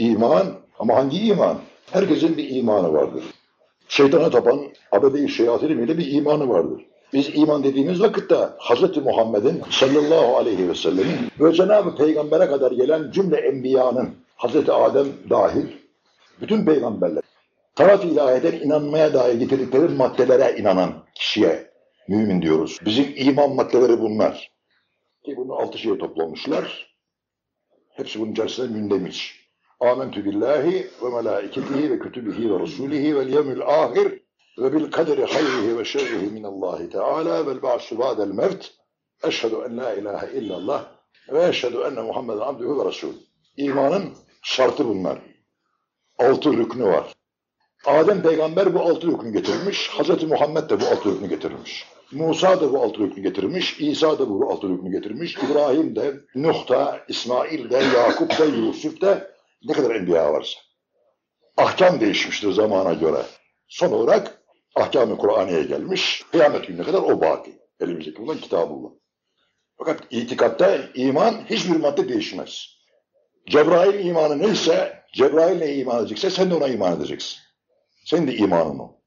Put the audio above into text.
İman ama hangi iman? Herkesin bir imanı vardır. Şeytana tapan abede-i şeyatinin bile bir imanı vardır. Biz iman dediğimiz vakitte Hz. Muhammed'in sallallahu aleyhi ve sellemin ve Cenab-ı Peygamber'e kadar gelen cümle enbiyanın Hz. Adem dahil bütün peygamberler taraf ilahiyeden inanmaya dair getirdikleri maddelere inanan kişiye mümin diyoruz. Bizim iman maddeleri bunlar. Ki bunu altı şeye toplamışlar. Hepsi bunun içerisinde mündemiş. Âmentü billahi ve melâiketihi ve kütübihi ve rusulihi vel yevmil ahir ve bil kaderi hayrihi ve şerrihi minallahi teâlâ vel ba'su ba'del mevt. Eşhedü en la ilahe illallah ve eşhedü enne Muhammeden abdühü ve resul. İmanın şartı bunlar. Altı rüknü var. Adem peygamber bu altı rüknü getirmiş. Hazreti Muhammed de bu altı rüknü getirmiş. Musa da bu altı rüknü getirmiş. İsa da bu altı rüknü getirmiş. İbrahim de, Nuh da, İsmail de, Yakup da, Yusuf da ne kadar enbiya varsa. Ahkam değişmiştir zamana göre. Son olarak ahkam-ı Kur'an'ya gelmiş. Kıyamet gününe kadar o baki. Elimizdeki bulunan kitabullah. Fakat itikatta iman hiçbir madde değişmez. Cebrail imanı neyse, Cebrail neye iman edecekse sen de ona iman edeceksin. Senin de imanın o.